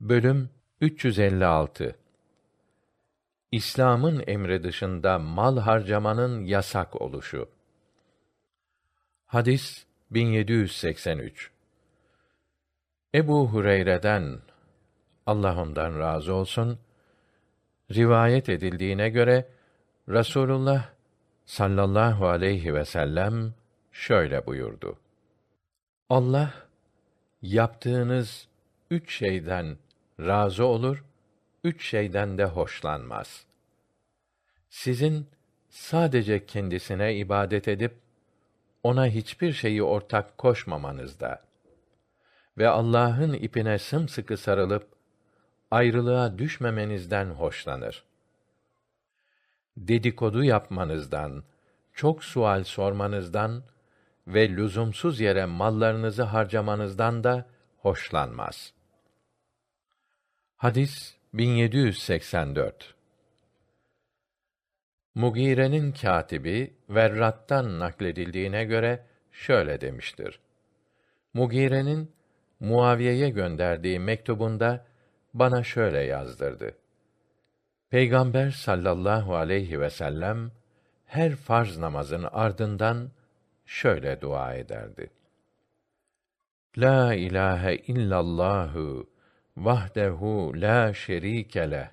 Bölüm 356 İslam'ın emri dışında mal harcamanın yasak oluşu. Hadis 1783 Ebu Hureyre'den Allah ondan razı olsun rivayet edildiğine göre Rasulullah sallallahu aleyhi ve sellem şöyle buyurdu. Allah yaptığınız üç şeyden razı olur, üç şeyden de hoşlanmaz. Sizin sadece kendisine ibadet edip ona hiçbir şeyi ortak koşmamanızda ve Allah'ın ipine sımsıkı sarılıp ayrılığa düşmemenizden hoşlanır. Dedikodu yapmanızdan, çok sual sormanızdan ve lüzumsuz yere mallarınızı harcamanızdan da hoşlanmaz. Hadis 1784 Mugire'nin katibi Verrat'tan nakledildiğine göre şöyle demiştir. Mugire'nin Muaviye'ye gönderdiği mektubunda bana şöyle yazdırdı. Peygamber sallallahu aleyhi ve sellem her farz namazın ardından şöyle dua ederdi. La ilahe illallahu vahdehu la şerike leh.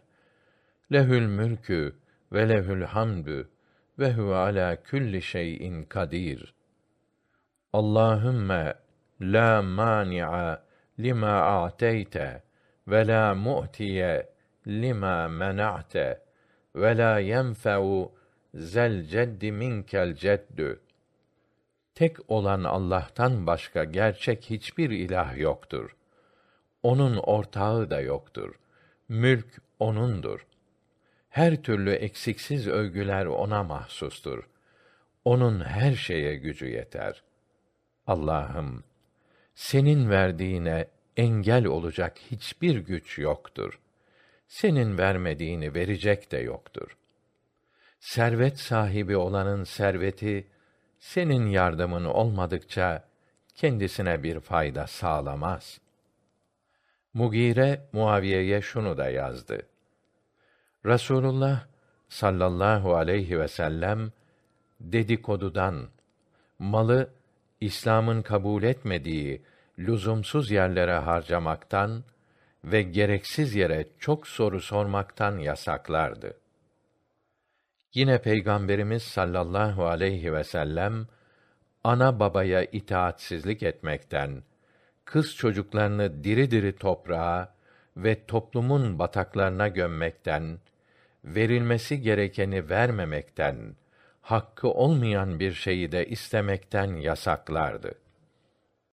Lehül mülkü ve lehül hamdü ve hu ala külli şeyin kadir. Allahümme la mani'a lima a'teyte ve la mu'tiye lima mena'te ve la yenfe'u zel ceddi minkel ceddü. Tek olan Allah'tan başka gerçek hiçbir ilah yoktur. Onun ortağı da yoktur. Mülk onundur. Her türlü eksiksiz övgüler ona mahsustur. Onun her şeye gücü yeter. Allah'ım, senin verdiğine engel olacak hiçbir güç yoktur. Senin vermediğini verecek de yoktur. Servet sahibi olanın serveti senin yardımın olmadıkça kendisine bir fayda sağlamaz. Mugire Muaviye'ye şunu da yazdı. Rasulullah sallallahu aleyhi ve sellem dedikodudan, malı İslam'ın kabul etmediği lüzumsuz yerlere harcamaktan ve gereksiz yere çok soru sormaktan yasaklardı. Yine Peygamberimiz sallallahu aleyhi ve sellem ana babaya itaatsizlik etmekten, kız çocuklarını diri diri toprağa ve toplumun bataklarına gömmekten, verilmesi gerekeni vermemekten, hakkı olmayan bir şeyi de istemekten yasaklardı.